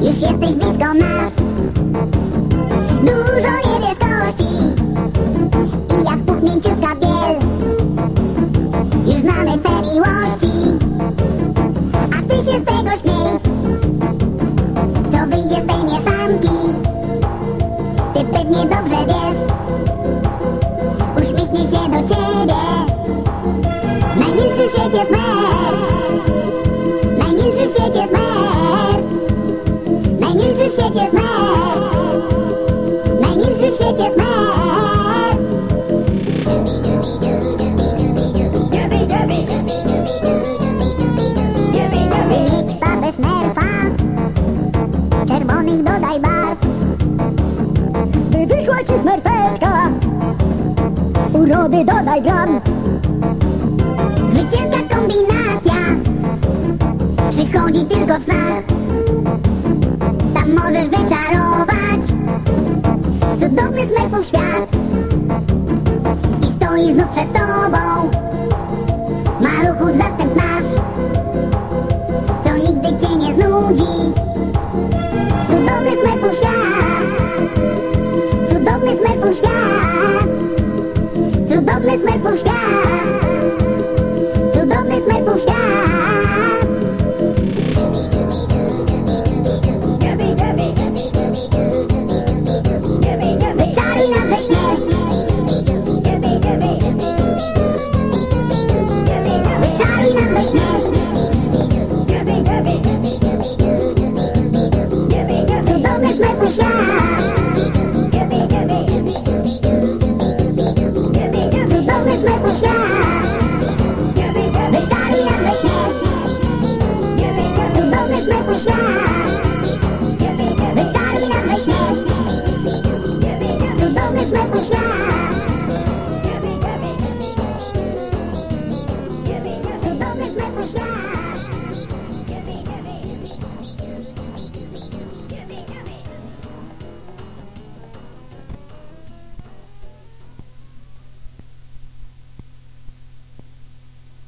Już jesteś blisko nas do ciebie. Najmilszy w świecie smer Najmilszy w świecie smer Najmilszy w świecie smer urody dodaj gram Zwycięska kombinacja Przychodzi tylko w snach Tam możesz wyczarować Cudowny smerfów świat. I stoi znów przed tobą Maruchu zastęp nasz Co nigdy cię nie znudzi. Cudowny smerfów świat. Cudowny smerfów świat.